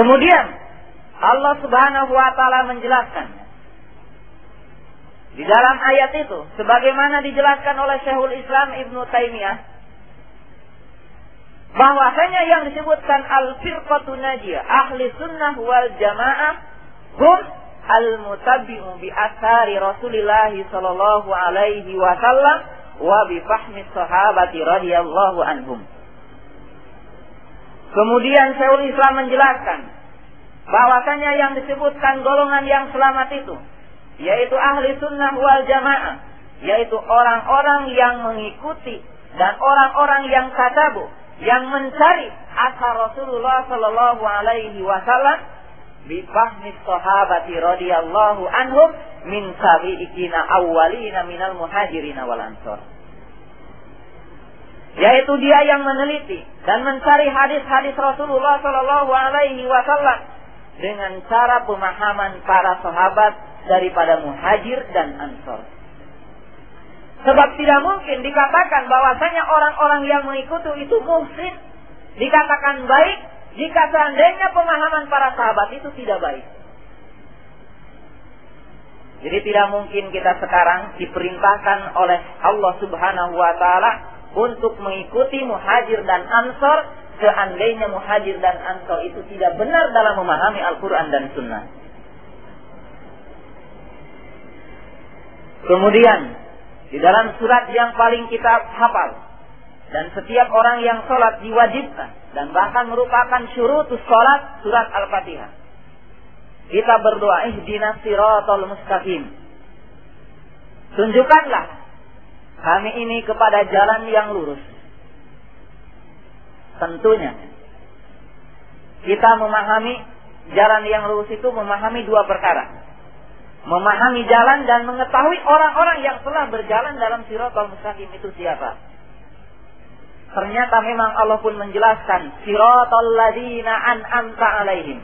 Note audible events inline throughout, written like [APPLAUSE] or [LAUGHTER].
Kemudian Allah Subhanahu wa taala menjelaskan di dalam ayat itu sebagaimana dijelaskan oleh Syekhul Islam Ibnu Taimiyah bahwasanya yang disebutkan al-firqatun najiyah ahli sunnah wal jamaah hum al-mutabbi'u bi athari Rasulillah sallallahu alaihi wasallam wa bi fahmi sahabati radhiyallahu anhum. Kemudian Syekhul Islam menjelaskan bahwasanya yang disebutkan golongan yang selamat itu yaitu ahli sunnah wal jamaah yaitu orang-orang yang mengikuti dan orang-orang yang katabu yang mencari asal Rasulullah Shallallahu Alaihi Wasallam bifahmi sahabati radhiyallahu anhum min sabiqina awwalina minal muhajirin wal ansor. Yaitu dia yang meneliti dan mencari hadis-hadis Rasulullah Shallallahu Alaihi Wasallam dengan cara pemahaman para sahabat daripada muhajir dan ansor. Sebab tidak mungkin dikatakan bahwasanya orang-orang yang mengikuti itu muhsin. Dikatakan baik jika seandainya pemahaman para sahabat itu tidak baik. Jadi tidak mungkin kita sekarang diperintahkan oleh Allah Subhanahu wa taala untuk mengikuti muhajir dan ansor seandainya muhajir dan ansor itu tidak benar dalam memahami Al-Quran dan Sunnah. Kemudian di dalam surat yang paling kita hafal. Dan setiap orang yang sholat diwajibkan. Dan bahkan merupakan syurutus sholat surat Al-Fatihah. Kita berdoa ihdinas siratal mustaqim. Tunjukkanlah kami ini kepada jalan yang lurus. Tentunya kita memahami jalan yang lurus itu memahami dua perkara memahami jalan dan mengetahui orang-orang yang telah berjalan dalam siratal mustaqim itu siapa. Ternyata memang Allah pun menjelaskan siratal ladina an'amta alaihim.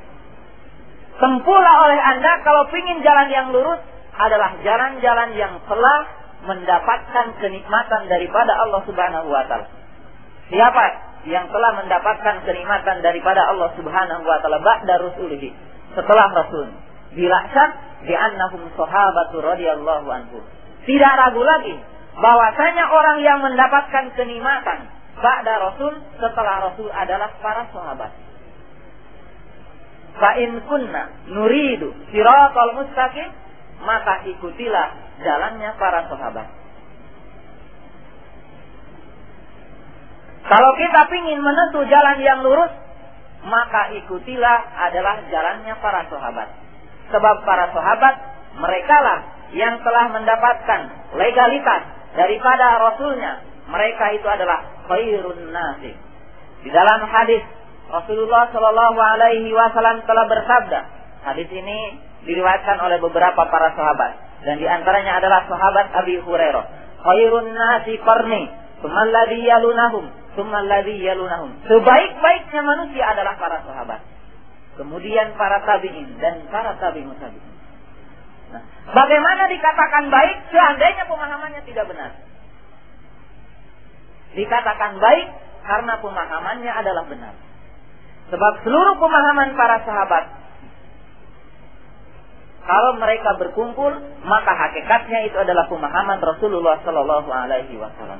Tempuhlah oleh Anda kalau ingin jalan yang lurus adalah jalan-jalan yang telah mendapatkan kenikmatan daripada Allah Subhanahu wa taala. Siapa yang telah mendapatkan kenikmatan daripada Allah Subhanahu wa taala ba'da rusulihi setelah rasul. Bila di annahum sahabatu radhiyallahu anhu. Tidak ragu lagi bahwasanya orang yang mendapatkan kenikmatan ba'da Rasul setelah Rasul adalah para sahabat. Fa kunna nuridu siratal mustaqim maka ikutilah jalannya para sahabat. Kalau kita ingin menempuh jalan yang lurus, maka ikutilah adalah jalannya para sahabat. Sebab para sahabat mereka lah yang telah mendapatkan legalitas daripada Rasulnya. Mereka itu adalah khairun nasi. Di dalam hadis Rasulullah Shallallahu Alaihi Wasallam telah bersabda. Hadis ini diriwayatkan oleh beberapa para sahabat dan di antaranya adalah sahabat Abi Hurairah. Khairun nasi qarni, sumalladhi yalunahum, sumalladhi yalunahum. Sebaik-baiknya manusia adalah para sahabat kemudian para tabi'in dan para tabi'in tabi'in. Nah, bagaimana dikatakan baik seandainya pemahamannya tidak benar? Dikatakan baik karena pemahamannya adalah benar. Sebab seluruh pemahaman para sahabat kalau mereka berkumpul, maka hakikatnya itu adalah pemahaman Rasulullah Sallallahu Alaihi Wasallam.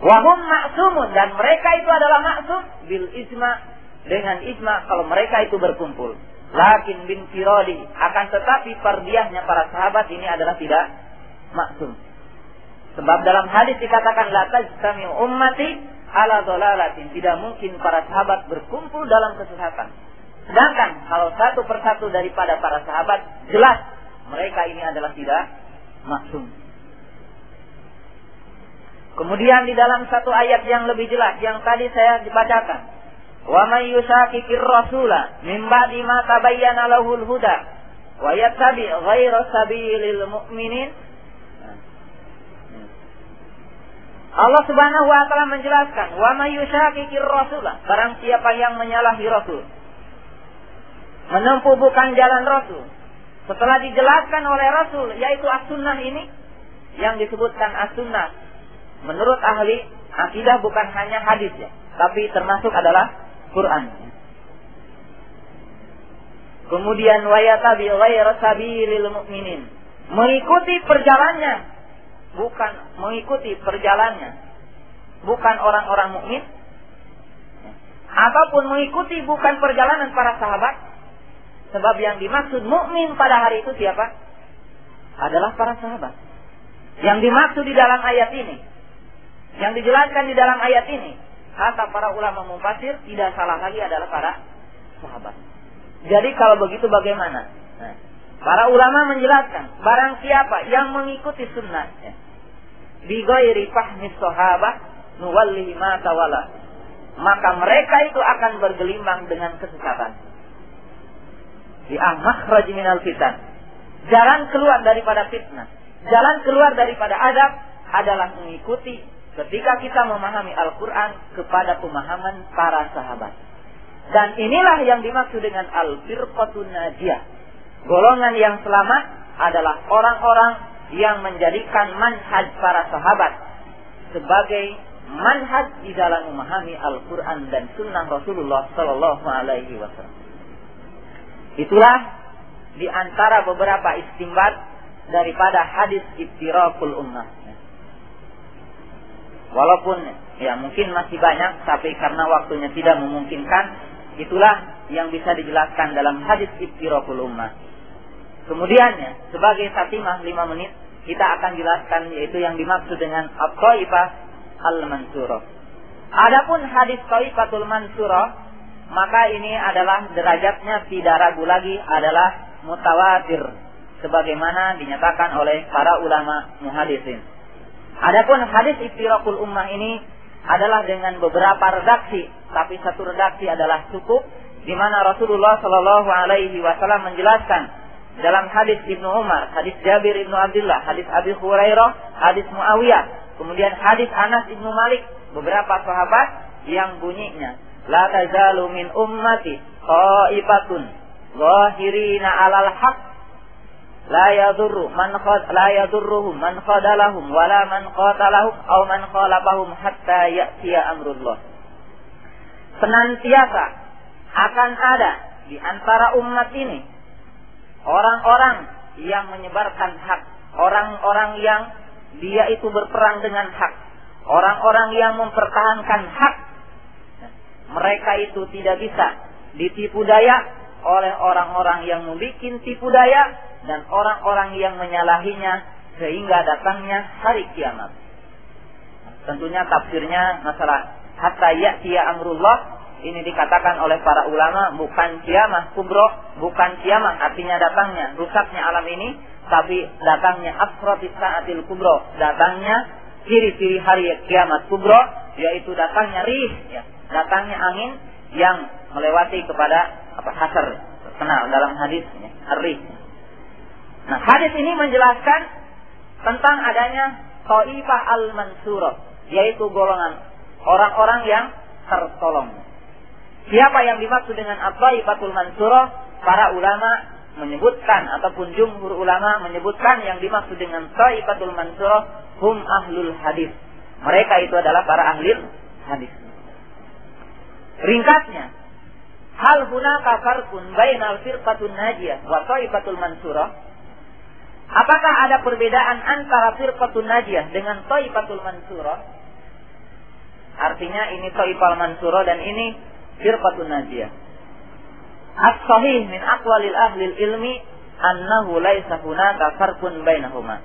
Wahum maksumun dan mereka itu adalah maksum bil ijma dengan ijma kalau mereka itu berkumpul. Lakin bin firodi akan tetapi perdiahnya para sahabat ini adalah tidak maksum. Sebab dalam hadis dikatakan la tajtami ummati ala dolalatin. Tidak mungkin para sahabat berkumpul dalam kesesatan. Sedangkan kalau satu persatu daripada para sahabat jelas mereka ini adalah tidak maksum. Kemudian di dalam satu ayat yang lebih jelas yang tadi saya dibacakan Wa man yushaqiqir rasula min ba'di ma tabayyana lahul huda wa yattabi ghaira sabilil mu'minin Allah Subhanahu wa taala menjelaskan, "Wa may yushaqiqir rasula," barang siapa yang menyalahi Rasul. Menempuh bukan jalan Rasul. Setelah dijelaskan oleh Rasul, yaitu as-sunnah ini yang disebutkan as-sunnah menurut ahli akidah bukan hanya hadis ya, tapi termasuk adalah Quran. Kemudian wayatabi ghayra sabilil mu'minin. Mengikuti perjalanannya bukan mengikuti perjalanannya bukan orang-orang mukmin ataupun mengikuti bukan perjalanan para sahabat sebab yang dimaksud mukmin pada hari itu siapa? Adalah para sahabat. Yang dimaksud di dalam ayat ini, yang dijelaskan di dalam ayat ini, kata para ulama mufasir tidak salah lagi adalah para sahabat. Jadi kalau begitu bagaimana? Nah, para ulama menjelaskan barang siapa yang mengikuti sunnah ya, fahmi sahabat nuwallihi ma tawala maka mereka itu akan bergelimbang dengan kesesatan. Di makhraj minal. Jalan keluar daripada fitnah, jalan keluar daripada adab adalah mengikuti ketika kita memahami Al-Quran kepada pemahaman para sahabat. Dan inilah yang dimaksud dengan al-firqatun najiyah. Golongan yang selamat adalah orang-orang yang menjadikan manhaj para sahabat sebagai manhaj di dalam memahami Al-Quran dan Sunnah Rasulullah Sallallahu Alaihi Wasallam. Itulah di antara beberapa istimbat daripada hadis iftirakul ummah. Walaupun ya mungkin masih banyak, tapi karena waktunya tidak memungkinkan, itulah yang bisa dijelaskan dalam hadis iftirakul ummah. Kemudian ya, sebagai satimah lima menit, kita akan jelaskan yaitu yang dimaksud dengan at-taifah al-mansurah. Adapun hadis taifatul mansurah maka ini adalah derajatnya tidak ragu lagi adalah mutawatir sebagaimana dinyatakan oleh para ulama muhadisin. Adapun hadis iftirakul ummah ini adalah dengan beberapa redaksi, tapi satu redaksi adalah cukup di mana Rasulullah Shallallahu alaihi wasallam menjelaskan dalam hadis Ibnu Umar, hadis Jabir Ibnu Abdullah, hadis Abi Hurairah, hadis Muawiyah, kemudian hadis Anas Ibnu Malik, beberapa sahabat yang bunyinya La tazalu min ummati qaifatun zahirina 'alal haq la yadurru man khad la yadurruhum man khadalahum wala man qatalahum aw man khalafahum hatta ya'tiya amrullah. Senantiasa akan ada di antara umat ini orang-orang yang menyebarkan hak, orang-orang yang dia itu berperang dengan hak, orang-orang yang mempertahankan hak mereka itu tidak bisa ditipu daya oleh orang-orang yang membuat tipu daya dan orang-orang yang menyalahinya sehingga datangnya hari kiamat. Tentunya tafsirnya masalah hatta ya'tiya amrullah ini dikatakan oleh para ulama bukan kiamat kubro, bukan kiamat artinya datangnya rusaknya alam ini, tapi datangnya asratis saatil kubro, datangnya ciri-ciri hari kiamat kubro, yaitu datangnya rih, ya, datangnya angin yang melewati kepada apa hasar kenal dalam hadisnya hari. Nah hadis ini menjelaskan tentang adanya Taifah al-Mansurah yaitu golongan orang-orang yang tertolong. Siapa yang dimaksud dengan At-Taifatul Mansurah? Para ulama menyebutkan ataupun jumhur ulama menyebutkan yang dimaksud dengan Taifatul Mansurah hum ahlul hadis. Mereka itu adalah para ahli hadis. Ringkasnya, hal hunaka farqun bainal firqatun najiyah wa taifatul mansurah? Apakah ada perbedaan antara firqatun najiyah dengan taifatul mansurah? Artinya ini taifal mansurah dan ini firqatun najiyah. As-sahih min aqwalil ahli ilmi annahu laisa hunaka farqun bainahuma.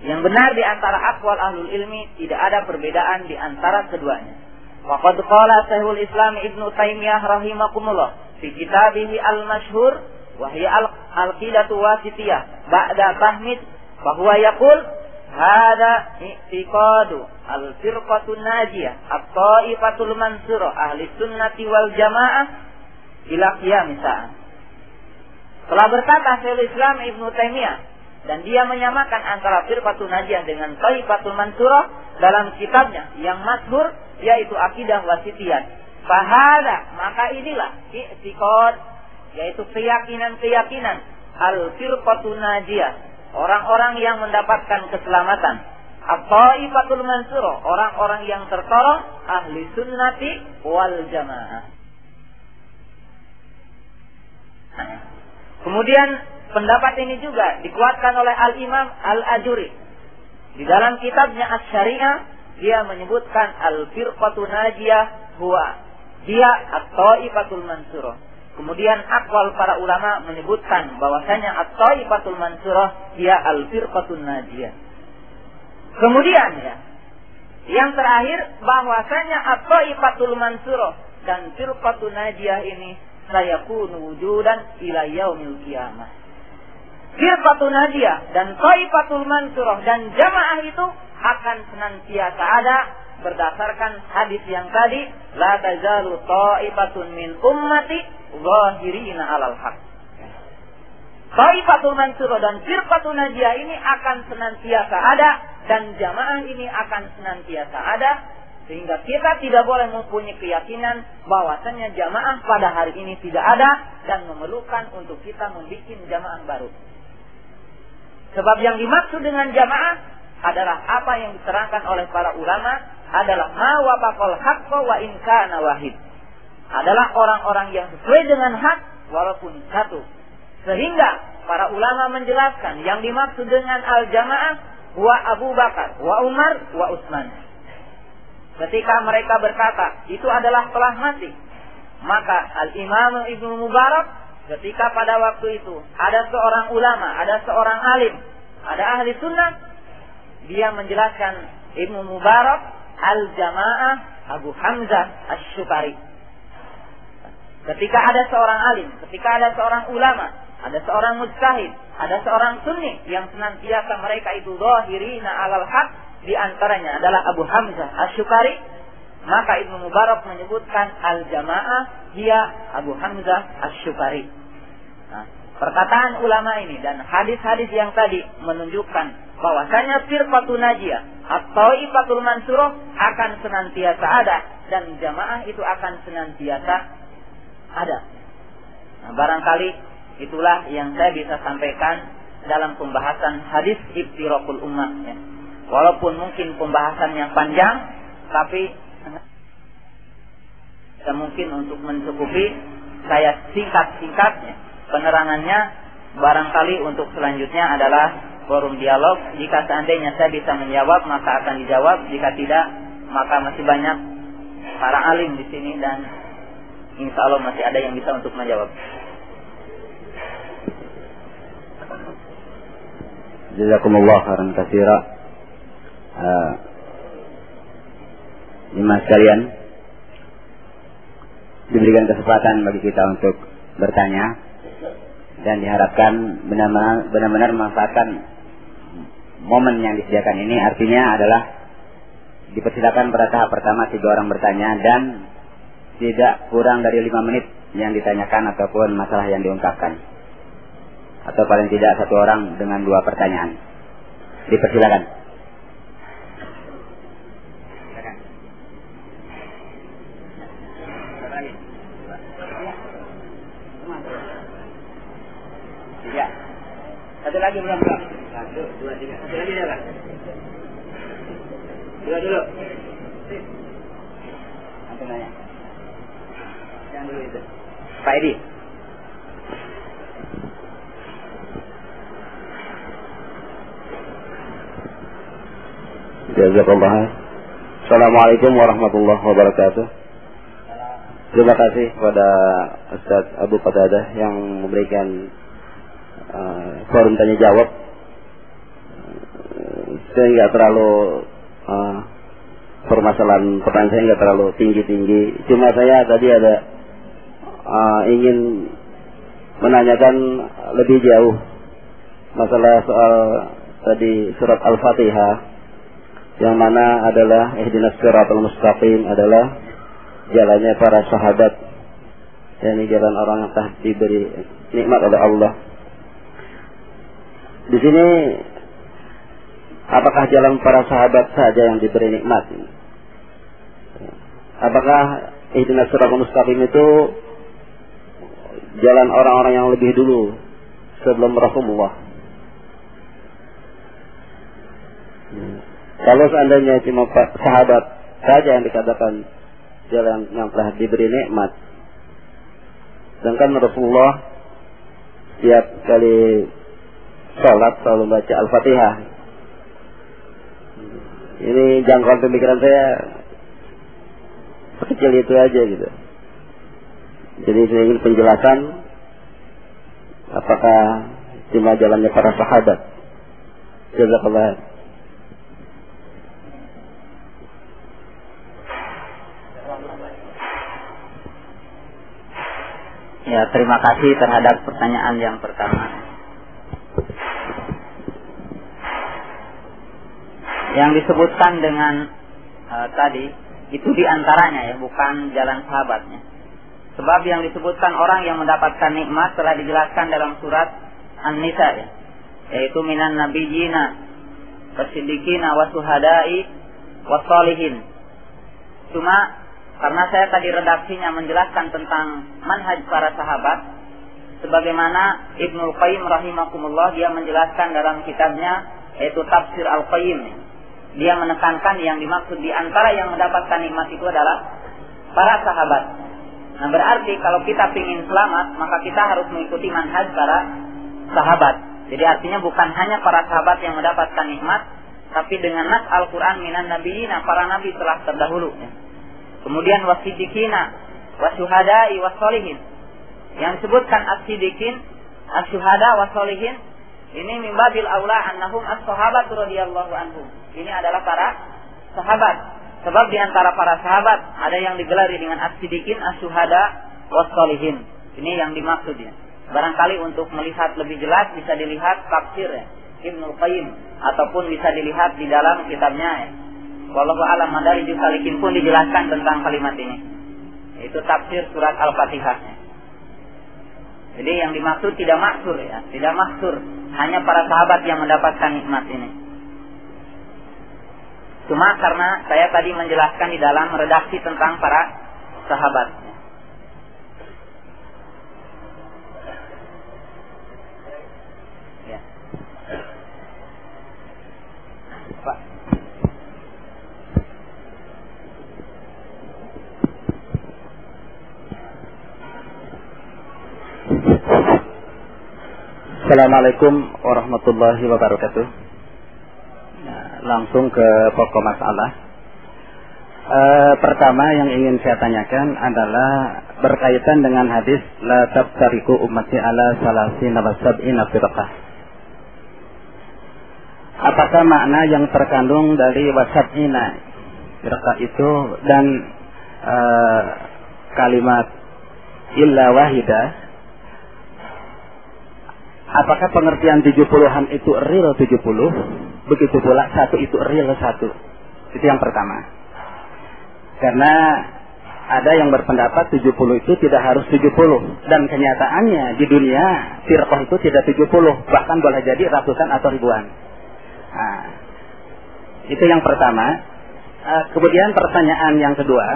Yang benar di antara akwal ahlul ilmi tidak ada perbedaan di antara keduanya. Waqad qala Syekhul Islam Ibnu Taimiyah rahimakumullah fi kitabihi al-masyhur wa hiya al-qidatu wasitiyah ba'da fahmid bahwa yaqul hada i'tiqadu al-firqatun najiyah at-ta'ifatul mansurah ahli sunnati wal jamaah ila qiyamis Telah berkata Syekhul Islam Ibnu Taimiyah dan dia menyamakan antara firqatun najiyah dengan taifatul mansurah dalam kitabnya yang masyhur yaitu akidah wasitiyah. Fahada, maka inilah i'tiqad yaitu keyakinan-keyakinan al-firqatun najiyah, orang-orang yang mendapatkan keselamatan. At-taifatul mansurah, orang-orang yang tertolong ahli sunnati wal jamaah. Kemudian pendapat ini juga dikuatkan oleh Al-Imam Al-Ajuri. Di dalam kitabnya As-Syariah, dia menyebutkan Al-Firqatu Najiyah huwa dia at-Taifatul Mansurah. Kemudian akwal para ulama menyebutkan bahwasanya at-Taifatul Mansurah dia Al-Firqatun Najiyah. Kemudian ya, yang terakhir bahwasanya at-Taifatul Mansurah dan Firqatun Najiyah ini sayakunu wujudan ila yaumil qiyamah. Firqatun Najiyah dan Taifatul Mansurah dan jamaah itu akan senantiasa ada berdasarkan hadis yang tadi la tazalu taifatun min ummati zahirina alal haq. Taifatul Mansurah dan Firqatun Najiyah ini akan senantiasa ada dan jamaah ini akan senantiasa ada sehingga kita tidak boleh mempunyai keyakinan bahwasanya jamaah pada hari ini tidak ada dan memerlukan untuk kita membuat jamaah baru. Sebab yang dimaksud dengan jamaah adalah apa yang diterangkan oleh para ulama adalah ma wafaqal haqqo wa in kana wahid. Adalah orang-orang yang sesuai dengan hak walaupun satu. Sehingga para ulama menjelaskan yang dimaksud dengan al-jamaah wa Abu Bakar, wa Umar, wa Utsman. Ketika mereka berkata, itu adalah telah mati. Maka Al-Imam Ibnu Mubarak ketika pada waktu itu ada seorang ulama, ada seorang alim, ada ahli sunnah, dia menjelaskan Ibnu Mubarak Al-Jamaah Abu Hamzah Ash-Shukari. Ketika ada seorang alim, ketika ada seorang ulama, ada seorang mujtahid, ada seorang sunni yang senantiasa mereka itu zahirina alal haq, di antaranya adalah Abu Hamzah Asyukari, maka Ibnu Mubarak menyebutkan al-jamaah dia Abu Hamzah Asyukari. Nah, perkataan ulama ini dan hadis-hadis yang tadi menunjukkan bahwasanya firqatun najiyah atau ifatul mansurah akan senantiasa ada dan jamaah itu akan senantiasa ada. Nah, barangkali itulah yang saya bisa sampaikan dalam pembahasan hadis ibtiraqul ummah ya. Walaupun mungkin pembahasan yang panjang, tapi tidak mungkin untuk mencukupi saya singkat-singkatnya penerangannya barangkali untuk selanjutnya adalah forum dialog. Jika seandainya saya bisa menjawab maka akan dijawab. Jika tidak maka masih banyak para alim di sini dan insya Allah masih ada yang bisa untuk menjawab. Jazakumullah khairan katsira. Uh, sekalian diberikan kesempatan bagi kita untuk bertanya dan diharapkan benar-benar memanfaatkan momen yang disediakan ini. Artinya adalah dipersilakan pada tahap pertama tiga orang bertanya dan tidak kurang dari lima menit yang ditanyakan ataupun masalah yang diungkapkan. Atau paling tidak satu orang dengan dua pertanyaan. Dipersilakan Satu lagi. Satu, dua, tiga. Satu lagi jalan. Dua dulu. Antum nanya. Yang dulu itu. Pak Edi. Jazakallah. Assalamualaikum warahmatullahi wabarakatuh. Terima kasih kepada Ustaz Abu Qatadah yang memberikan uh, forum tanya jawab. Saya nggak terlalu uh, permasalahan pertanyaan saya nggak terlalu tinggi tinggi cuma saya tadi ada uh, ingin menanyakan lebih jauh masalah soal tadi surat al-fatihah yang mana adalah ihdinas siratal mustaqim adalah jalannya para sahabat. Ini jalan orang yang telah diberi nikmat oleh Allah di sini apakah jalan para sahabat saja yang diberi nikmat? Apakah ihdinas siratal mustaqim itu jalan orang-orang yang lebih dulu sebelum Rasulullah? Kalau seandainya cuma sahabat saja yang dikatakan jalan yang telah diberi nikmat, sedangkan Rasulullah tiap kali sholat selalu baca Al-Fatihah. Ini jangkauan pemikiran saya sekecil itu aja gitu. Jadi saya ingin penjelasan apakah cuma jalannya para sahabat. Jazakallah. Ya, terima kasih terhadap pertanyaan yang pertama. Yang disebutkan dengan uh, tadi itu di antaranya ya, bukan jalan sahabatnya. Sebab yang disebutkan orang yang mendapatkan nikmat telah dijelaskan dalam surat An-Nisa ya, yaitu minan nabiyina wasiddiqina wasuhadai wasolihin. Cuma karena saya tadi redaksinya menjelaskan tentang manhaj para sahabat, sebagaimana Ibnu Qayyim rahimakumullah dia menjelaskan dalam kitabnya yaitu Tafsir Al-Qayyim. Dia menekankan yang dimaksud di antara yang mendapatkan nikmat itu adalah para sahabat. Nah berarti kalau kita ingin selamat, maka kita harus mengikuti manhaj para sahabat. Jadi artinya bukan hanya para sahabat yang mendapatkan nikmat, tapi dengan nas Al-Quran minan nabiyina, para nabi telah terdahulu. Kemudian wasidikina, wasyuhadai, wasolihin. Yang disebutkan as-sidikin, as-syuhada, wasolihin. Ini mimbabil aula annahum as-sahabat radhiyallahu anhum. Ini adalah para sahabat. Sebab di antara para sahabat ada yang digelari dengan as-sidikin, as-syuhada, wasolihin. Ini yang dimaksudnya. Barangkali untuk melihat lebih jelas bisa dilihat tafsir ya, Ibnu Qayyim ataupun bisa dilihat di dalam kitabnya ya, Wallahu alam madari salikin pun dijelaskan tentang kalimat ini. Itu tafsir surat Al-Fatihah. Jadi yang dimaksud tidak maksur ya, tidak maksur. Hanya para sahabat yang mendapatkan nikmat ini. Cuma karena saya tadi menjelaskan di dalam redaksi tentang para sahabat. Assalamualaikum warahmatullahi wabarakatuh. Ya, langsung ke pokok masalah. E, pertama yang ingin saya tanyakan adalah berkaitan dengan hadis la tabtariku ummati ala salasin wa sab'ina firqah. Apakah makna yang terkandung dari wasab'ina firqah itu dan e, kalimat illa wahidah Apakah pengertian 70-an itu real 70? Begitu pula satu itu real satu. Itu yang pertama. Karena ada yang berpendapat 70 itu tidak harus 70 dan kenyataannya di dunia firqah itu tidak 70 bahkan boleh jadi ratusan atau ribuan. Nah, itu yang pertama. Uh, kemudian pertanyaan yang kedua,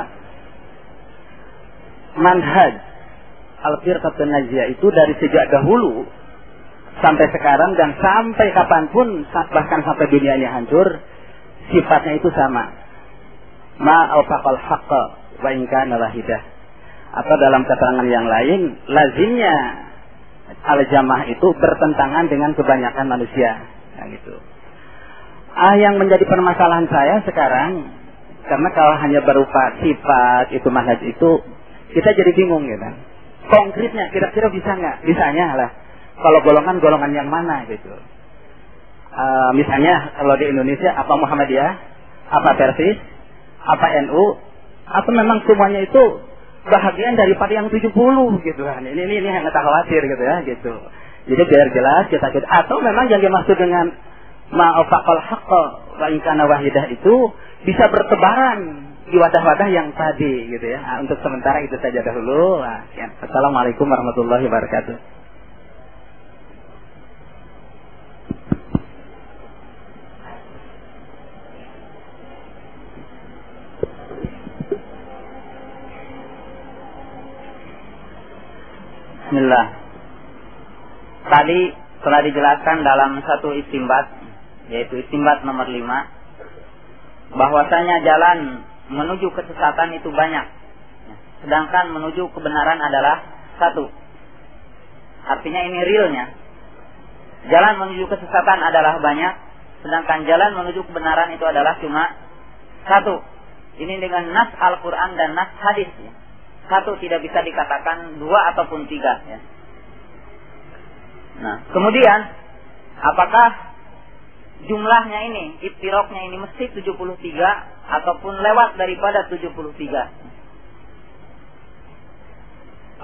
manhaj al-firqatun najiyah itu dari sejak dahulu sampai sekarang dan sampai kapan pun bahkan sampai dunia ini hancur sifatnya itu sama. Ma awfaqal haqqa wa in kana wahidah. Atau dalam keterangan yang lain lazimnya al jamaah itu bertentangan dengan kebanyakan manusia. Nah, gitu. Ah yang menjadi permasalahan saya sekarang karena kalau hanya berupa sifat itu manhaj itu kita jadi bingung gitu konkretnya kira-kira bisa nggak? Bisanya lah kalau golongan-golongan yang mana gitu. Uh, misalnya kalau di Indonesia apa Muhammadiyah, apa Persis, apa NU, atau memang semuanya itu bahagian daripada yang 70 gitu kan. Ini ini, ini yang kita khawatir gitu ya gitu. Jadi biar jelas kita kita atau memang yang dimaksud dengan ma'afaqal haqqa wa inkana wahidah itu bisa bertebaran di wadah-wadah yang tadi gitu ya. Nah, untuk sementara itu saja dahulu. Nah, ya. Assalamualaikum warahmatullahi wabarakatuh. Bismillah. Tadi telah dijelaskan dalam satu istimbat, yaitu istimbat nomor lima, bahwasanya jalan menuju kesesatan itu banyak. Sedangkan menuju kebenaran adalah satu. Artinya ini realnya. Jalan menuju kesesatan adalah banyak, sedangkan jalan menuju kebenaran itu adalah cuma satu. Ini dengan nas Al-Quran dan nas hadis. Ya. Satu tidak bisa dikatakan dua ataupun tiga. Ya. Nah, kemudian apakah jumlahnya ini, iftiroknya ini mesti 73 ataupun lewat daripada 73?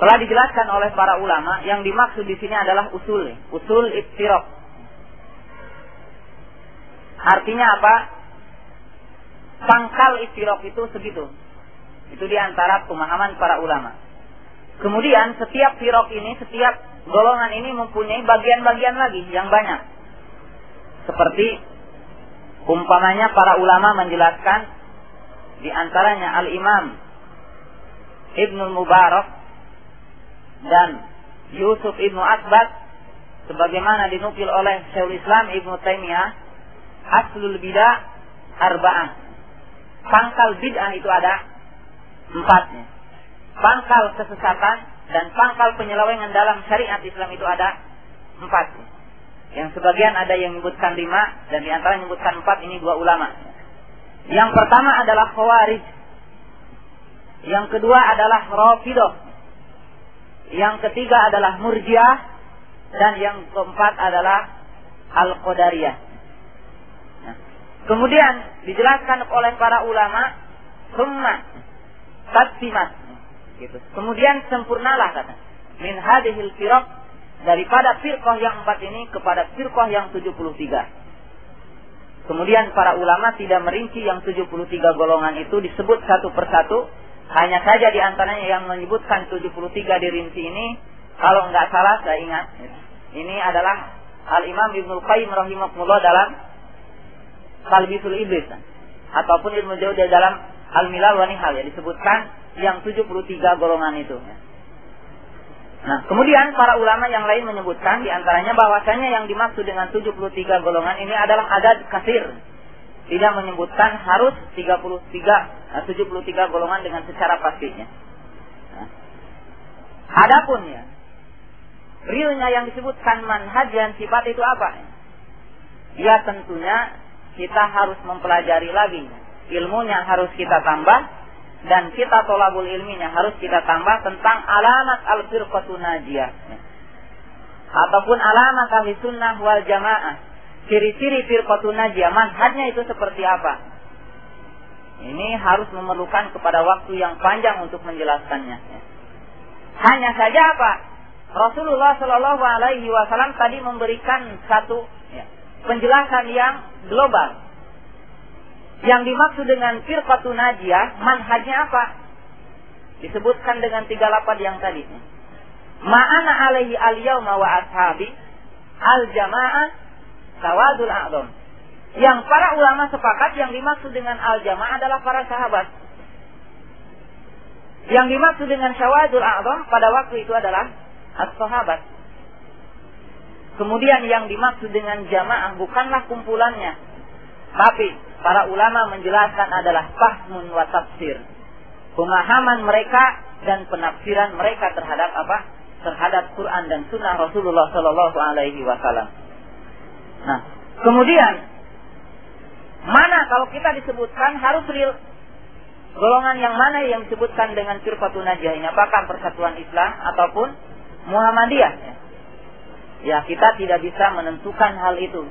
Telah dijelaskan oleh para ulama yang dimaksud di sini adalah usul, usul iftirok. Artinya apa? Pangkal iftirok itu segitu. Itu di antara pemahaman para ulama. Kemudian setiap firok ini, setiap golongan ini mempunyai bagian-bagian lagi yang banyak. Seperti umpamanya para ulama menjelaskan di antaranya Al-Imam Ibnu Mubarak dan Yusuf ibnu Asbad sebagaimana dinukil oleh Syekhul Islam ibnu Taimiyah aslul bidah arba'ah pangkal bid'ah itu ada empatnya. Pangkal kesesatan dan pangkal penyelewengan dalam syariat Islam itu ada empat yang sebagian ada yang menyebutkan lima dan di antara menyebutkan empat ini dua ulama. Yang pertama adalah khawarij. Yang kedua adalah rafidah. Yang ketiga adalah murjiah. Dan yang keempat adalah al-qadariyah. Nah, kemudian dijelaskan oleh para ulama summa tatimat gitu. Kemudian sempurnalah kata min hadhil firaq daripada firqah yang empat ini kepada firqah yang 73. Kemudian para ulama tidak merinci yang 73 golongan itu disebut satu persatu hanya saja di antaranya yang menyebutkan 73 dirinci ini, kalau nggak salah saya ingat, ini adalah Al-Imam Ibnu Qayyim rahimahullah dalam Talbisul Iblis ataupun Ibnu Jauzi dalam Al-Milal wa Nihal ya disebutkan yang 73 golongan itu. Nah, kemudian para ulama yang lain menyebutkan di antaranya bahwasanya yang dimaksud dengan 73 golongan ini adalah adat kasir tidak menyebutkan harus 33 73 golongan dengan secara pastinya. Nah. Adapun ya realnya yang disebutkan manhaj dan sifat itu apa? Ya tentunya kita harus mempelajari lagi. Ilmunya harus kita tambah dan kita tolabul ilminya harus kita tambah tentang alamat al-firqatun najiyah. Ataupun alamat ahli sunnah wal jamaah ciri-ciri firqatun najiyah, manhajnya itu seperti apa? Ini harus memerlukan kepada waktu yang panjang untuk menjelaskannya. Hanya saja apa? Rasulullah Shallallahu Alaihi Wasallam tadi memberikan satu ya, penjelasan yang global. Yang dimaksud dengan firqatun najiyah, manhajnya apa? Disebutkan dengan tiga lapad yang tadi. Ma'ana alaihi al-yawma wa ashabi al-jamaah sawadul a'dham. Yang para ulama sepakat yang dimaksud dengan al-jamaah adalah para sahabat. Yang dimaksud dengan syawadul a'dham pada waktu itu adalah as-sahabat. Kemudian yang dimaksud dengan jamaah bukanlah kumpulannya. Tapi para ulama menjelaskan adalah fahmun wa tafsir. Pemahaman mereka dan penafsiran mereka terhadap apa? Terhadap Quran dan Sunnah Rasulullah Sallallahu Alaihi Wasallam. Nah, kemudian mana kalau kita disebutkan harus real golongan yang mana yang disebutkan dengan firqatun najiyah ini apakah persatuan Islam ataupun Muhammadiyah ya. kita tidak bisa menentukan hal itu.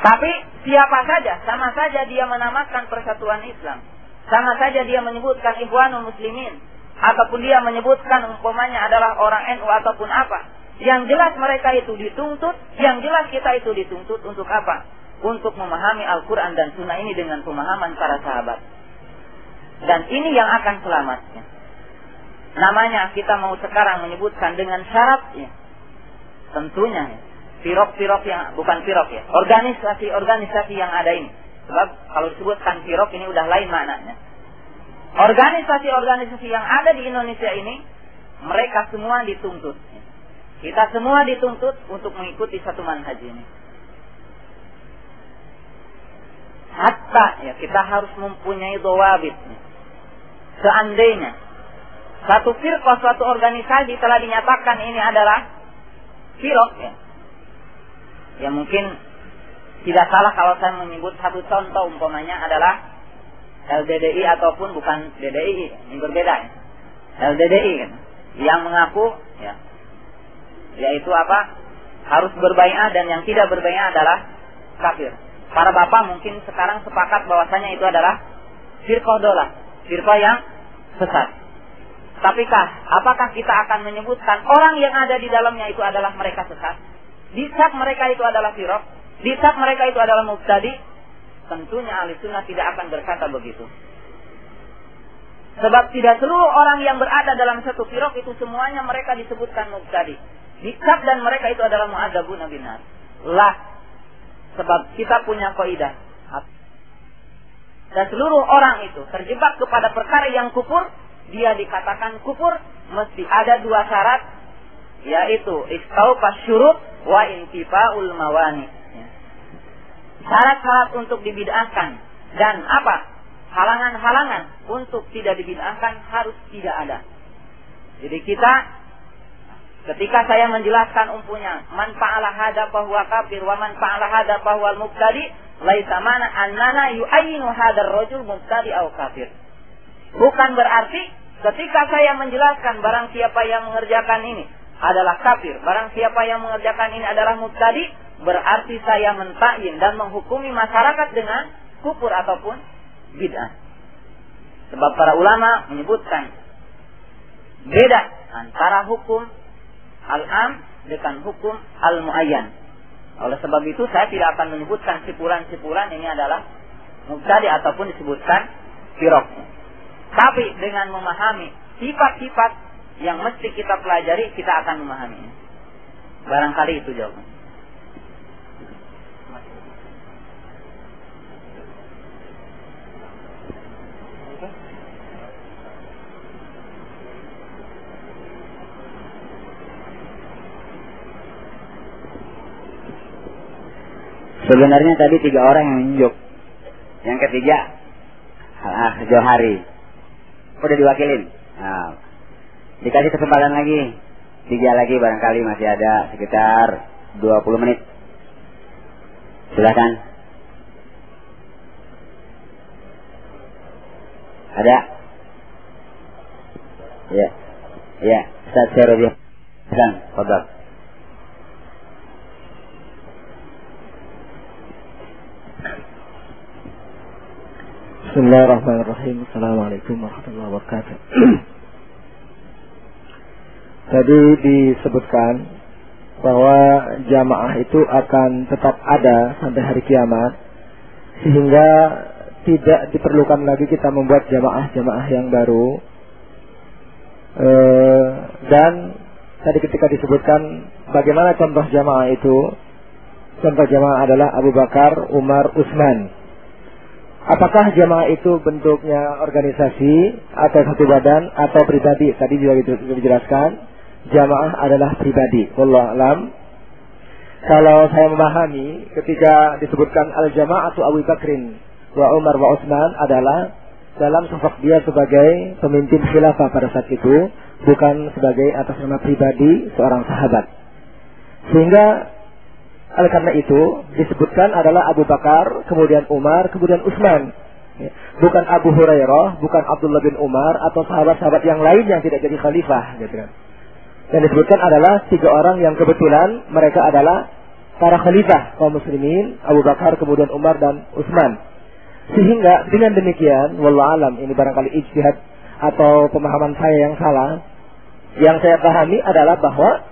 Tapi siapa saja sama saja dia menamakan persatuan Islam sama saja dia menyebutkan ikhwanul muslimin ataupun dia menyebutkan umpamanya adalah orang NU ataupun apa yang jelas mereka itu dituntut, yang jelas kita itu dituntut untuk apa? Untuk memahami Al-Quran dan Sunnah ini dengan pemahaman para sahabat. Dan ini yang akan selamatnya. Namanya kita mau sekarang menyebutkan dengan syaratnya. Tentunya ya. Pirok-pirok yang, bukan pirok ya. Organisasi-organisasi yang ada ini. Sebab kalau disebutkan pirok ini udah lain maknanya. Organisasi-organisasi yang ada di Indonesia ini, mereka semua dituntut kita semua dituntut untuk mengikuti satu manhaj ini. Hatta ya kita harus mempunyai dawabit. Seandainya satu firqah, suatu organisasi telah dinyatakan ini adalah firqah ya. Ya mungkin tidak salah kalau saya menyebut satu contoh umpamanya adalah LDDI ataupun bukan DDI, ini berbeda ya. LDDI kan, yang mengaku ya, yaitu apa? Harus berbaikat dan yang tidak berbaikat adalah kafir. Para bapak mungkin sekarang sepakat bahwasanya itu adalah firqah dola, firqah yang sesat. Tapikah, apakah kita akan menyebutkan orang yang ada di dalamnya itu adalah mereka sesat? Di saat mereka itu adalah firqah, di saat mereka itu adalah mubtadi, tentunya ahli sunnah tidak akan berkata begitu. Sebab tidak seluruh orang yang berada dalam satu firok itu semuanya mereka disebutkan mubtadi. Dikab dan mereka itu adalah mu'adzabun binar. Lah. Sebab kita punya kaidah. Dan seluruh orang itu terjebak kepada perkara yang kufur, dia dikatakan kufur mesti ada dua syarat yaitu istaufa syurut wa intifa'ul mawani. Syarat-syarat untuk dibid'ahkan dan apa? Halangan-halangan untuk tidak dibid'ahkan harus tidak ada. Jadi kita ketika saya menjelaskan umpunya man fa'ala hada bahwa kafir wa man fa'ala hada bahwa mubtadi laisa mana annana yu'ayinu hadar rajul mubtadi au kafir. Bukan berarti ketika saya menjelaskan barang siapa yang mengerjakan ini adalah kafir, barang siapa yang mengerjakan ini adalah mubtadi, berarti saya mentakin dan menghukumi masyarakat dengan kufur ataupun bid'ah. Sebab para ulama menyebutkan beda antara hukum al-am dengan hukum al-muayyan. Oleh sebab itu saya tidak akan menyebutkan sipulan-sipulan ini adalah mubtadi ataupun disebutkan firok. Tapi dengan memahami sifat-sifat yang mesti kita pelajari, kita akan memahaminya. Barangkali itu jawabannya. Sebenarnya tadi tiga orang yang nunjuk. Yang ketiga, ah, Johari. Udah diwakilin. Nah, dikasih kesempatan lagi. Tiga lagi barangkali masih ada sekitar 20 menit. Silakan. Ada? Ya. Ya, Ustaz Syarudin. Silakan, Fadal. Bismillahirrahmanirrahim. Assalamualaikum warahmatullahi wabarakatuh. [CLEARS THROAT] Tadi disebutkan bahwa jamaah itu akan tetap ada sampai hari kiamat sehingga tidak diperlukan lagi kita membuat jamaah-jamaah yang baru. E, dan tadi ketika disebutkan bagaimana contoh jamaah itu contoh jamaah adalah Abu Bakar, Umar, Utsman. Apakah jamaah itu bentuknya organisasi atau satu badan atau pribadi? Tadi juga dijelaskan, jamaah adalah pribadi. Allah alam. Kalau saya memahami ketika disebutkan al-jamaah atau Abu Bakrin wa Umar wa Utsman adalah dalam sosok dia sebagai pemimpin khilafah pada saat itu, bukan sebagai atas nama pribadi seorang sahabat. Sehingga oleh karena itu disebutkan adalah Abu Bakar, kemudian Umar, kemudian Utsman. Bukan Abu Hurairah, bukan Abdullah bin Umar atau sahabat-sahabat yang lain yang tidak jadi khalifah, gitu kan. Yang disebutkan adalah tiga orang yang kebetulan mereka adalah para khalifah kaum muslimin, Abu Bakar, kemudian Umar dan Utsman. Sehingga dengan demikian, wallah alam ini barangkali ijtihad atau pemahaman saya yang salah, yang saya pahami adalah bahwa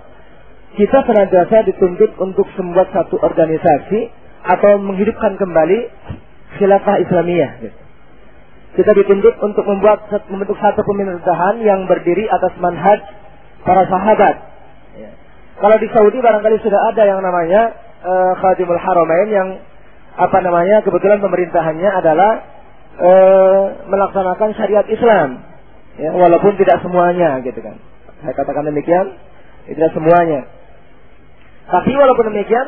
kita senantiasa dituntut untuk membuat satu organisasi atau menghidupkan kembali khilafah Islamiyah. Kita dituntut untuk membuat membentuk satu pemerintahan yang berdiri atas manhaj para sahabat. Ya. Kalau di Saudi barangkali sudah ada yang namanya uh, Khadimul Haramain yang apa namanya kebetulan pemerintahannya adalah uh, melaksanakan syariat Islam. Ya, walaupun tidak semuanya gitu kan. Saya katakan demikian, tidak semuanya. Tapi walaupun demikian,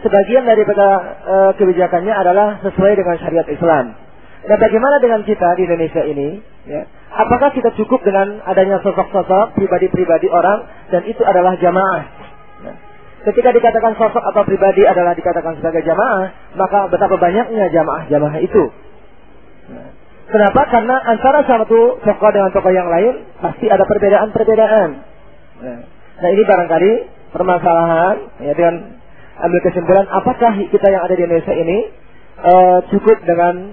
sebagian daripada e, kebijakannya adalah sesuai dengan syariat Islam. Nah bagaimana dengan kita di Indonesia ini? Ya, apakah kita cukup dengan adanya sosok-sosok pribadi-pribadi orang dan itu adalah jamaah? Nah, ketika dikatakan sosok atau pribadi adalah dikatakan sebagai jamaah, maka betapa banyaknya jamaah-jamaah itu. Nah, kenapa? Karena antara satu tokoh dengan tokoh yang lain pasti ada perbedaan-perbedaan. Nah, nah ini barangkali permasalahan ya dengan ambil kesimpulan apakah kita yang ada di Indonesia ini uh, cukup dengan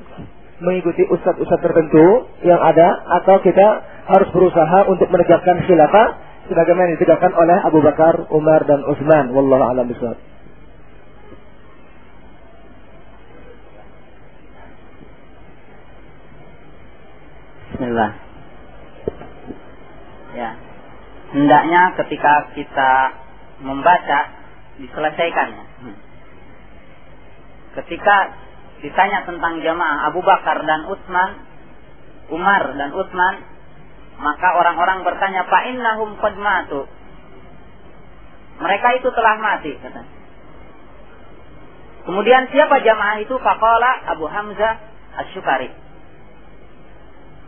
mengikuti ustadz-ustadz tertentu yang ada atau kita harus berusaha untuk menegakkan khilafah sebagaimana ditegakkan oleh Abu Bakar, Umar dan Utsman. Wallahu a'lam bishawab. Bismillah. Ya. Hendaknya ketika kita membaca diselesaikan. Ketika ditanya tentang jamaah Abu Bakar dan Utsman, Umar dan Utsman, maka orang-orang bertanya, "Fa innahum qad matu." Mereka itu telah mati, kata. Kemudian siapa jamaah itu? Faqala Abu Hamzah Asy-Syukari.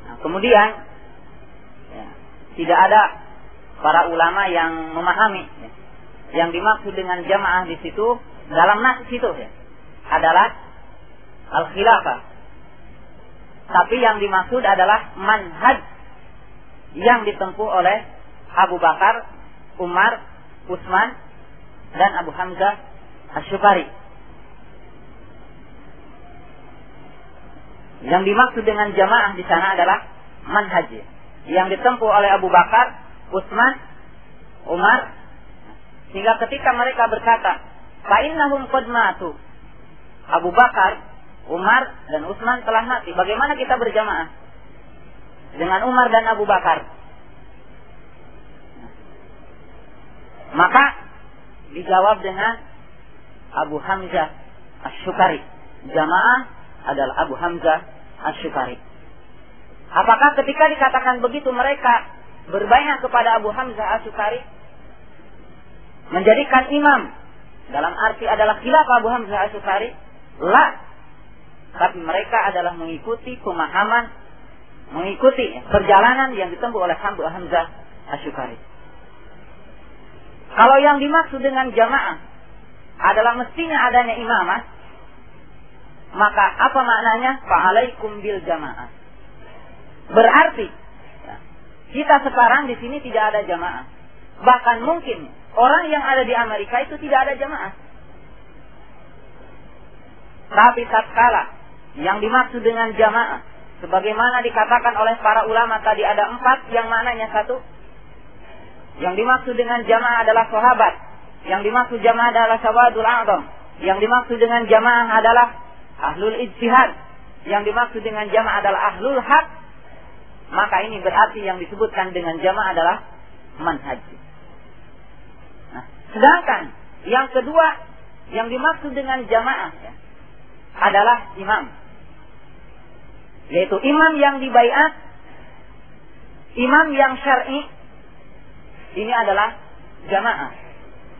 Nah, kemudian ya, tidak ada para ulama yang memahami ya, yang dimaksud dengan jamaah di situ dalam nas itu ya, adalah al-khilafah. Tapi yang dimaksud adalah manhaj yang ditempuh oleh Abu Bakar, Umar, Utsman, dan Abu Hamzah Asyubari. Yang dimaksud dengan jamaah di sana adalah manhaj yang ditempuh oleh Abu Bakar, Utsman, Umar, sehingga ketika mereka berkata, "Fa'innahum qad matu." Abu Bakar Umar dan Utsman telah mati. Bagaimana kita berjamaah? Dengan Umar dan Abu Bakar. Maka dijawab dengan Abu Hamzah Asyukari. Jamaah adalah Abu Hamzah Asyukari. Apakah ketika dikatakan begitu mereka berbanyak kepada Abu Hamzah Asyukari? Menjadikan imam dalam arti adalah khilafah Abu Hamzah Asyukari? La, tapi mereka adalah mengikuti pemahaman, mengikuti perjalanan yang ditempuh oleh Hamzah Hamzah Asyukari. Kalau yang dimaksud dengan jamaah adalah mestinya adanya imamah, maka apa maknanya? Fa'alaikum bil jamaah. Berarti ya, kita sekarang di sini tidak ada jamaah. Bahkan mungkin orang yang ada di Amerika itu tidak ada jamaah. Tapi tatkala yang dimaksud dengan jamaah, sebagaimana dikatakan oleh para ulama tadi ada empat, yang mananya satu. Yang dimaksud dengan jamaah adalah sahabat. Yang dimaksud jamaah adalah sawadul a'zam. Yang dimaksud dengan jamaah adalah ahlul ijtihad. Yang dimaksud dengan jamaah adalah ahlul haq. Maka ini berarti yang disebutkan dengan jamaah adalah manhaj. Nah, sedangkan yang kedua yang dimaksud dengan jamaah ya, adalah imam yaitu imam yang dibaiat, imam yang syar'i, ini adalah jamaah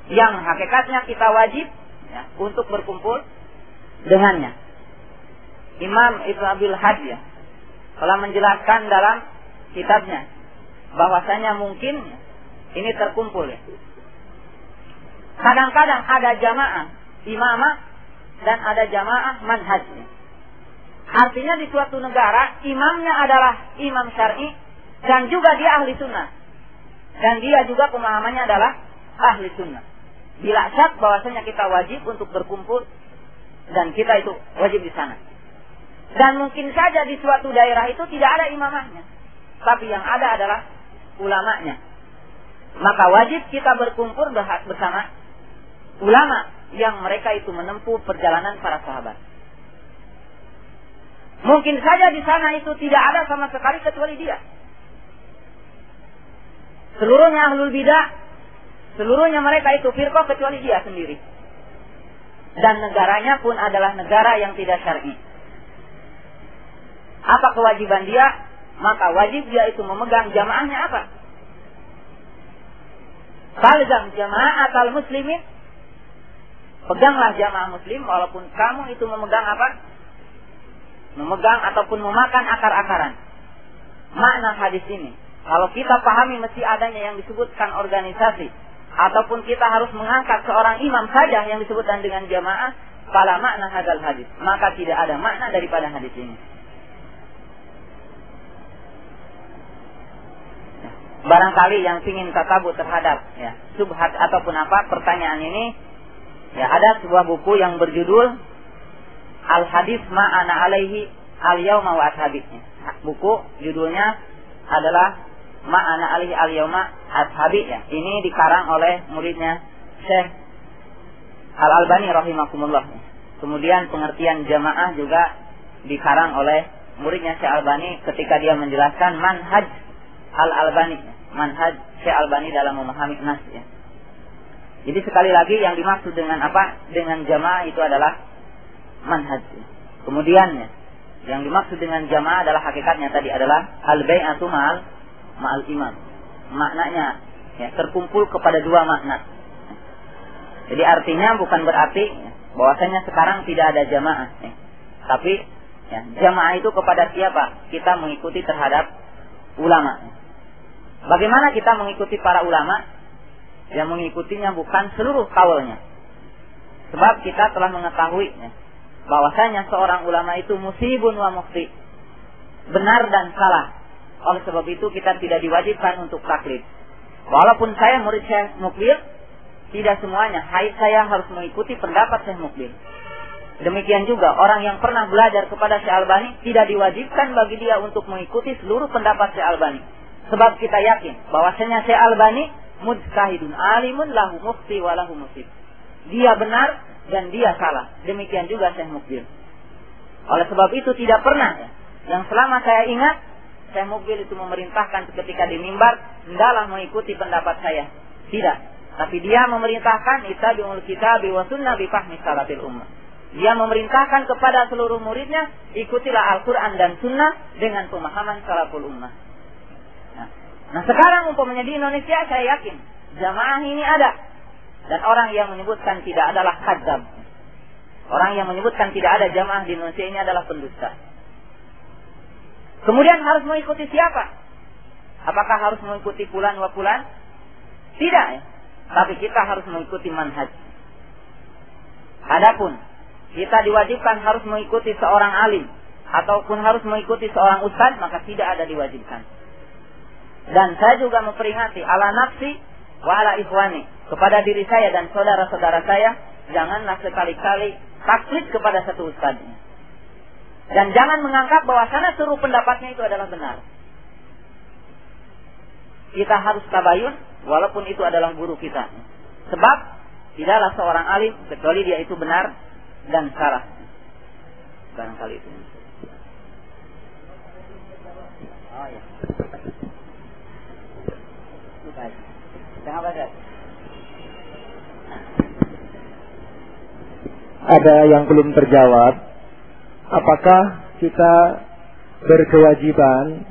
yang hakikatnya kita wajib ya, untuk berkumpul dengannya. Imam Ibnu Abil Had ya, telah menjelaskan dalam kitabnya bahwasanya mungkin ini terkumpul ya. Kadang-kadang ada jamaah imamah dan ada jamaah manhajnya. Artinya di suatu negara imamnya adalah imam syar'i dan juga dia ahli sunnah. Dan dia juga pemahamannya adalah ahli sunnah. Bila syak bahwasanya kita wajib untuk berkumpul dan kita itu wajib di sana. Dan mungkin saja di suatu daerah itu tidak ada imamahnya. Tapi yang ada adalah ulamanya. Maka wajib kita berkumpul bersama ulama yang mereka itu menempuh perjalanan para sahabat. Mungkin saja di sana itu tidak ada sama sekali kecuali dia. Seluruhnya ahlul bidah, seluruhnya mereka itu firqah kecuali dia sendiri. Dan negaranya pun adalah negara yang tidak syar'i. Apa kewajiban dia? Maka wajib dia itu memegang jamaahnya apa? Falzam jamaah al muslimin. Peganglah jamaah muslim walaupun kamu itu memegang apa? Memegang ataupun memakan akar-akaran. Makna hadis ini, kalau kita pahami mesti adanya yang disebutkan organisasi, ataupun kita harus mengangkat seorang imam saja yang disebutkan dengan jamaah, pada makna hadal hadis. Maka tidak ada makna daripada hadis ini. barangkali yang ingin tatabu terhadap ya subhat ataupun apa pertanyaan ini ya ada sebuah buku yang berjudul Al Hadis Ma'ana Alaihi Al Yauma wa Ashabi buku judulnya adalah Ma'ana Alaihi Al Yauma Ashabi ya ini dikarang oleh muridnya Syekh Al Albani rahimakumullah kemudian pengertian jamaah juga dikarang oleh muridnya Syekh Albani ketika dia menjelaskan manhaj Al-Albani, manhaj Syekh Albani dalam memahami nas ya. Jadi sekali lagi yang dimaksud dengan apa? Dengan jamaah itu adalah manhaj. Ya. Kemudian ya, yang dimaksud dengan jamaah adalah hakikatnya tadi adalah al-bai'atu ma'al ma'al imam. Maknanya ya, terkumpul kepada dua makna. Jadi artinya bukan berarti ya, bahwasanya sekarang tidak ada jamaah. Ya. Tapi ya, jamaah itu kepada siapa? Kita mengikuti terhadap ulama. Bagaimana kita mengikuti para ulama? Yang mengikutinya bukan seluruh kaulnya. Sebab kita telah mengetahui ya, bahwasanya seorang ulama itu musibun wa mukti. Benar dan salah. Oleh sebab itu kita tidak diwajibkan untuk taklid. Walaupun saya murid Syekh Mukbil, tidak semuanya. Saya harus mengikuti pendapat Syekh Mukbil. Demikian juga orang yang pernah belajar kepada Syekh Albani tidak diwajibkan bagi dia untuk mengikuti seluruh pendapat Syekh Albani. Sebab kita yakin bahwasanya Syekh Albani mujtahidun alimun lahu mufti wa musib. Dia benar dan dia salah. Demikian juga Syekh Mukbil. Oleh sebab itu tidak pernah ya, yang selama saya ingat Syekh Mukbil itu memerintahkan ketika di mimbar hendaklah mengikuti pendapat saya. Tidak. Tapi dia memerintahkan ittabi'ul kitab wa sunnah bi fahmi salatil ummah. Dia memerintahkan kepada seluruh muridnya, ikutilah Al-Quran dan Sunnah dengan pemahaman salaful ummah. Nah sekarang umpamanya di Indonesia saya yakin jamaah ini ada. Dan orang yang menyebutkan tidak adalah kadzab. Orang yang menyebutkan tidak ada jamaah di Indonesia ini adalah pendusta. Kemudian harus mengikuti siapa? Apakah harus mengikuti pulan wa pulan? Tidak ya. Tapi kita harus mengikuti manhaj. Adapun kita diwajibkan harus mengikuti seorang alim ataupun harus mengikuti seorang ustaz maka tidak ada diwajibkan. Dan saya juga memperingati ala nafsi wa ala ikhwani. Kepada diri saya dan saudara-saudara saya, janganlah sekali-kali taklid kepada satu ustaz. Dan jangan menganggap bahwa sana suruh pendapatnya itu adalah benar. Kita harus tabayun walaupun itu adalah guru kita. Sebab tidaklah seorang alim kecuali dia itu benar dan salah. Barangkali itu. Oh ya. Ada yang belum terjawab. Apakah kita berkewajiban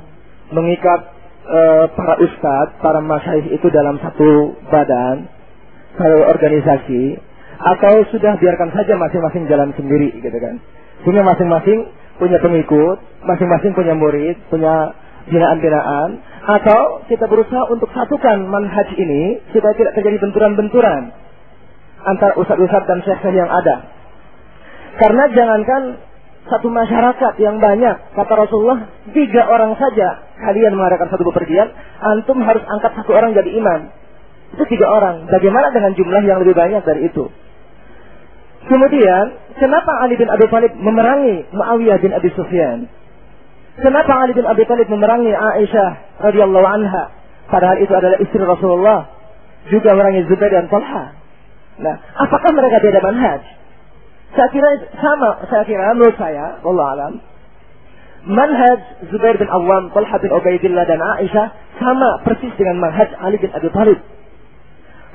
mengikat e, para ustadz, para masyaih itu dalam satu badan, satu organisasi, atau sudah biarkan saja masing-masing jalan sendiri, gitu kan? Punya masing-masing punya pengikut, masing-masing punya murid, punya binaan-binaan atau kita berusaha untuk satukan manhaj ini supaya tidak terjadi benturan-benturan antara ustadz-ustadz dan syekh yang ada. Karena jangankan satu masyarakat yang banyak, kata Rasulullah, tiga orang saja kalian mengadakan satu bepergian, antum harus angkat satu orang jadi imam. Itu tiga orang. Bagaimana dengan jumlah yang lebih banyak dari itu? Kemudian, kenapa Ali bin Abi Thalib memerangi Muawiyah bin Abi Sufyan? Kenapa Ali bin Abi Thalib memerangi Aisyah radhiyallahu anha? Padahal itu adalah istri Rasulullah. Juga memerangi Zubair dan Talha. Nah, apakah mereka beda manhaj? Saya kira sama, saya kira menurut saya, Allah alam, manhaj Zubair bin Awam, Talha bin Ubaidillah dan Aisyah sama persis dengan manhaj Ali bin Abi Thalib.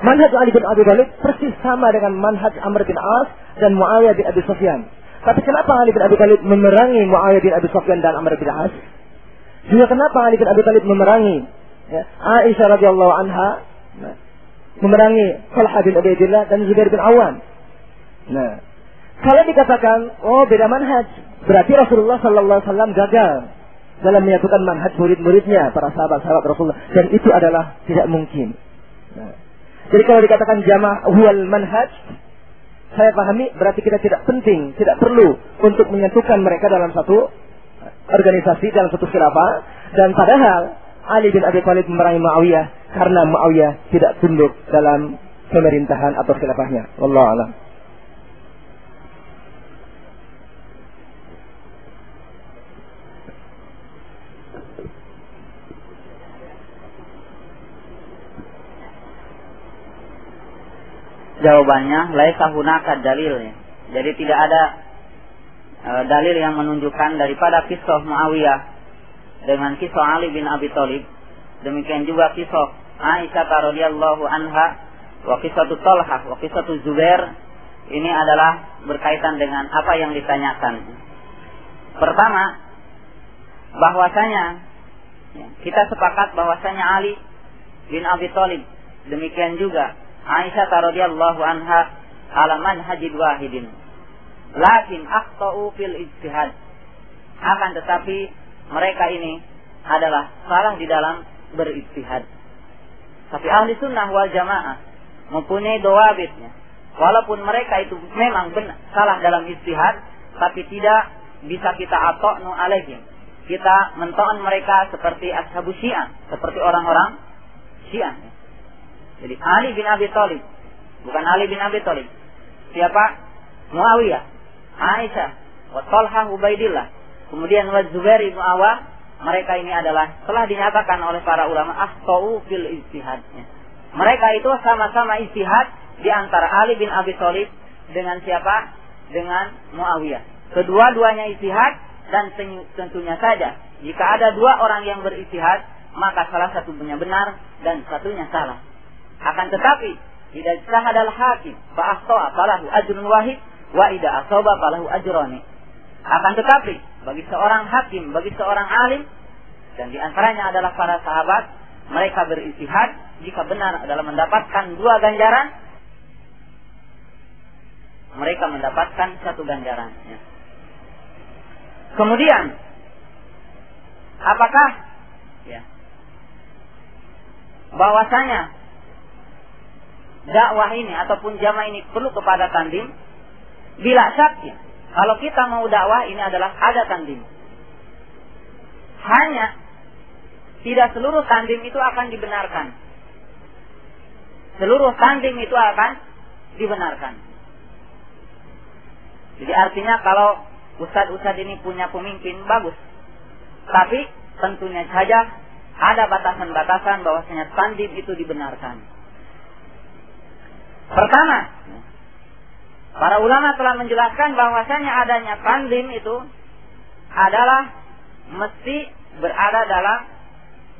Manhaj Ali bin Abi Thalib persis sama dengan manhaj Amr bin As dan Muawiyah bin Abi Sufyan. Tapi kenapa Ali bin Abi Thalib memerangi Muawiyah bin Abi Sufyan dan Amr bin As? Juga kenapa Ali bin Abi Thalib memerangi ya, Aisyah radhiyallahu anha, nah, memerangi Talha bin Ubaidillah dan Zubair bin Awan. Nah, Kalau dikatakan, oh beda manhaj, berarti Rasulullah Sallallahu Alaihi Wasallam gagal dalam menyatukan manhaj murid-muridnya, para sahabat-sahabat Rasulullah. Dan itu adalah tidak mungkin. Nah, jadi kalau dikatakan jamaah wal manhaj, saya pahami berarti kita tidak penting, tidak perlu untuk menyatukan mereka dalam satu organisasi, dalam satu khilafah. Dan padahal Ali bin Abi Thalib memerangi Muawiyah karena Muawiyah tidak tunduk dalam pemerintahan atau khilafahnya. Wallahu a'lam. Jawabannya laisa hunaka dalilnya. Jadi tidak ada e, dalil yang menunjukkan daripada kisah Muawiyah dengan kisah Ali bin Abi Thalib. Demikian juga kisah Aisyah radhiyallahu anha wa kisah Talhah wa kisah Zubair ini adalah berkaitan dengan apa yang ditanyakan. Pertama, bahwasanya ya, kita sepakat bahwasanya Ali bin Abi Thalib demikian juga Aisyah radhiyallahu anha ala manhajid wahidin. Lakin akhtau fil ijtihad. Akan tetapi mereka ini adalah salah di dalam berijtihad. Tapi ahli sunnah wal jamaah mempunyai doabitnya. Walaupun mereka itu memang benar, salah dalam ijtihad, tapi tidak bisa kita atoknu alaihim. Kita mentoan mereka seperti ashabu syiah, seperti orang-orang syiah. Jadi Ali bin Abi Thalib, bukan Ali bin Abi Thalib. Siapa? Muawiyah, Aisyah, wa Talha Ubaidillah. Kemudian wa Zubair bin Awam, mereka ini adalah telah dinyatakan oleh para ulama ahtau fil ijtihad. Mereka itu sama-sama istihad di antara Ali bin Abi Thalib dengan siapa? Dengan Muawiyah. Kedua-duanya istihad dan tentunya saja jika ada dua orang yang beristihad maka salah satunya benar dan satunya salah. Akan tetapi, tidak adalah hakim fa akhta'a falahu ajrun wahid wa ida asaba falahu ajrani. Akan tetapi, bagi seorang hakim, bagi seorang alim dan di antaranya adalah para sahabat, mereka beristihad jika benar adalah mendapatkan dua ganjaran, mereka mendapatkan satu ganjaran. Kemudian, apakah ya, bahwasanya dakwah ini ataupun jamaah ini perlu kepada tandim, bila sakit, kalau kita mau dakwah ini adalah ada tandim. Hanya tidak seluruh tandim itu akan dibenarkan. Seluruh tandim itu akan dibenarkan. Jadi artinya kalau ustadz-ustadz ini punya pemimpin bagus. Tapi tentunya saja ada batasan-batasan bahwasanya tandim itu dibenarkan. Pertama, para ulama telah menjelaskan bahwasanya adanya tandim itu adalah mesti berada dalam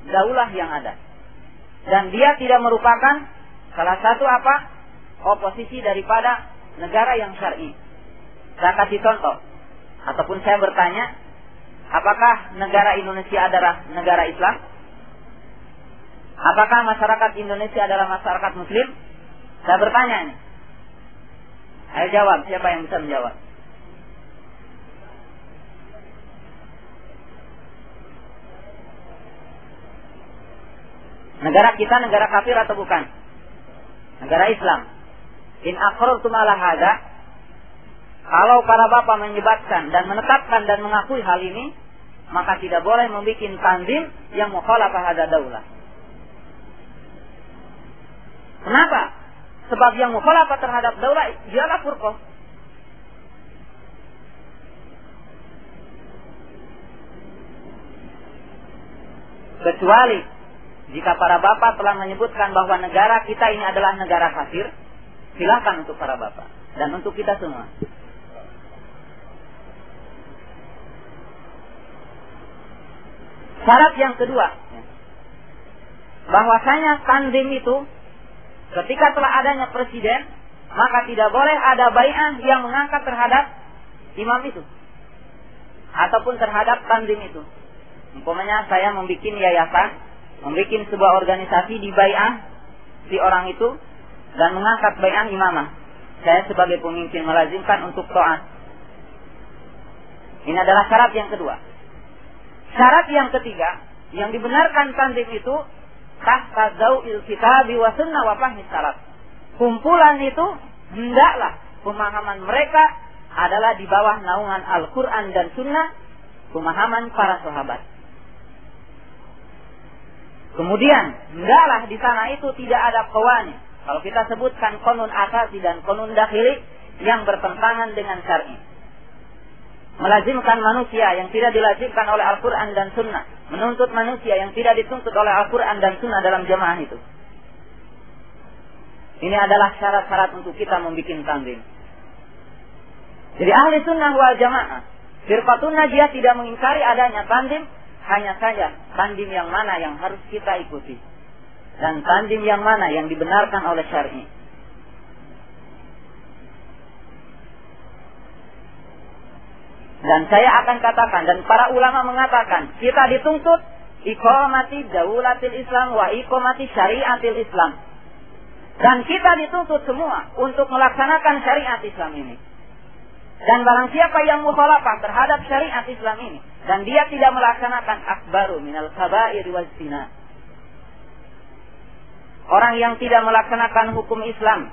daulah yang ada. Dan dia tidak merupakan salah satu apa? Oposisi daripada negara yang syar'i. Saya kasih contoh. Ataupun saya bertanya, apakah negara Indonesia adalah negara Islam? Apakah masyarakat Indonesia adalah masyarakat Muslim? Saya bertanya ini. Ayo jawab, siapa yang bisa menjawab? Negara kita negara kafir atau bukan? Negara Islam. In akrartum ala hada, kalau para bapak menyebabkan dan menetapkan dan mengakui hal ini, maka tidak boleh membuat tandim yang mukhalafah hada daulah. Kenapa? Sebab yang mukhalafat terhadap daulah dialah furqah. Kecuali jika para bapak telah menyebutkan bahwa negara kita ini adalah negara kafir, silahkan untuk para bapak dan untuk kita semua. Syarat yang kedua, bahwasanya tanding itu Ketika telah adanya presiden, maka tidak boleh ada bayah yang mengangkat terhadap imam itu. Ataupun terhadap tandim itu. Umpamanya saya membuat yayasan, membuat sebuah organisasi di bayah si orang itu dan mengangkat bayah imamah. saya sebagai pemimpin melazimkan untuk taat. Ini adalah syarat yang kedua. Syarat yang ketiga, yang dibenarkan tanzim itu tahta zau'il kitabi wa sunnah wa fahmi syarat. Kumpulan itu hendaklah pemahaman mereka adalah di bawah naungan Al-Quran dan Sunnah pemahaman para sahabat. Kemudian, hendaklah di sana itu tidak ada kawani. Kalau kita sebutkan konun asasi dan konun dakhili yang bertentangan dengan syar'i. Melazimkan manusia yang tidak dilazimkan oleh Al-Quran dan Sunnah. Menuntut manusia yang tidak dituntut oleh Al-Quran dan Sunnah dalam jamaah itu. Ini adalah syarat-syarat untuk kita membuat tanzim. Jadi ahli sunnah wal jamaah. Firqatun Najiyah tidak mengingkari adanya tandim. Hanya saja tandim yang mana yang harus kita ikuti. Dan tandim yang mana yang dibenarkan oleh syar'i. Dan saya akan katakan dan para ulama mengatakan kita dituntut iqamati daulatil Islam wa iqamati syariatil Islam. Dan kita dituntut semua untuk melaksanakan syariat Islam ini. Dan barang siapa yang mukhalafah terhadap syariat Islam ini dan dia tidak melaksanakan akbaru minal kabair wal zina. Orang yang tidak melaksanakan hukum Islam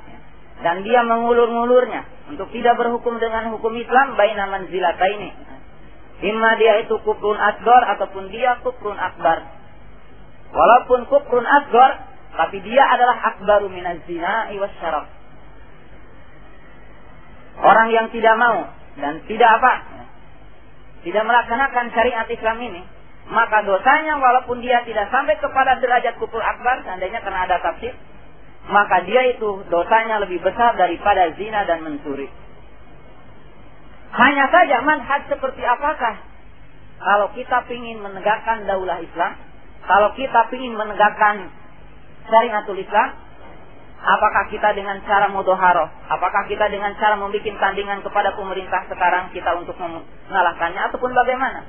dan dia mengulur-ngulurnya untuk tidak berhukum dengan hukum Islam baina manzilata ini. Imma dia itu kufrun asgor ataupun dia kufrun akbar. Walaupun kufrun asgor, tapi dia adalah akbaru minaz zina was syaraf Orang yang tidak mau dan tidak apa, tidak melaksanakan syariat Islam ini, maka dosanya walaupun dia tidak sampai kepada derajat kufur akbar, seandainya karena ada tafsir, maka dia itu dosanya lebih besar daripada zina dan mencuri. Hanya saja manhaj seperti apakah kalau kita ingin menegakkan daulah Islam, kalau kita ingin menegakkan syariatul Islam, Apakah kita dengan cara mudoharo? Apakah kita dengan cara membuat tandingan kepada pemerintah sekarang kita untuk mengalahkannya ataupun bagaimana?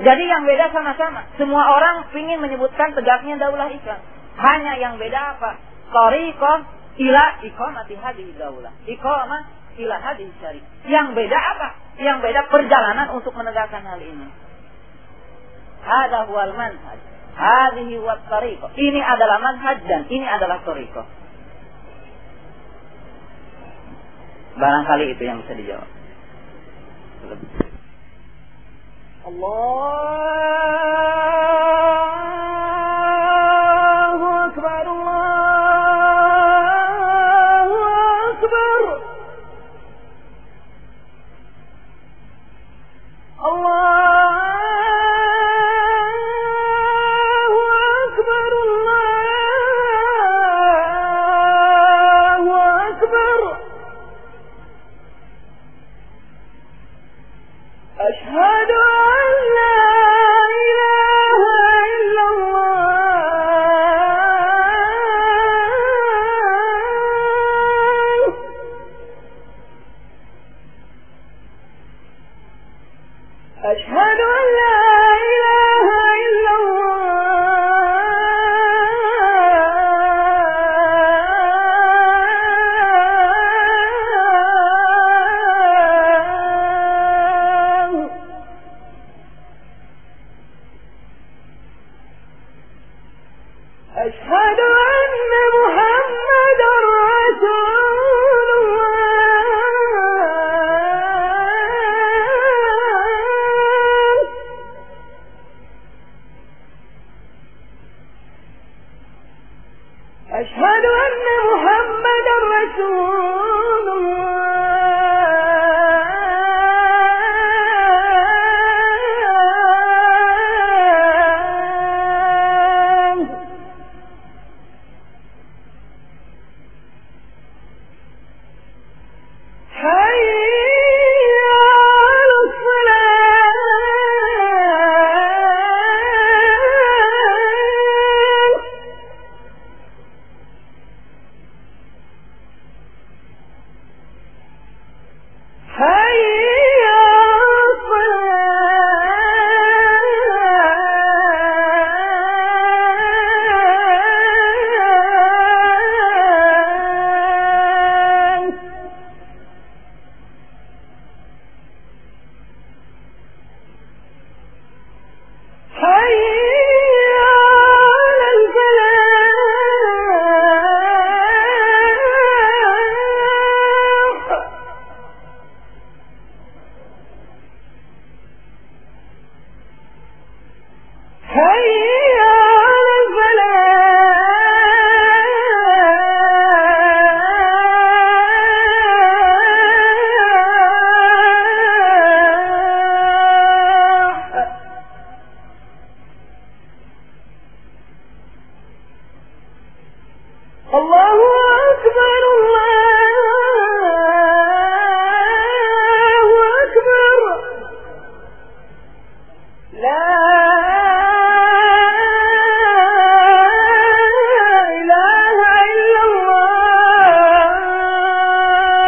Jadi yang beda sama-sama. Semua orang ingin menyebutkan tegaknya daulah Islam. Hanya yang beda apa? Toriko ila iqamati hadhihi daulah. Iqamah ila hadhihi syari. Yang beda apa? Yang beda perjalanan untuk menegakkan hal ini. Hada huwal manhaj. Hadhihi wa tariqah. Ini adalah manhaj dan ini adalah tariqah. Barangkali itu yang bisa dijawab. Allah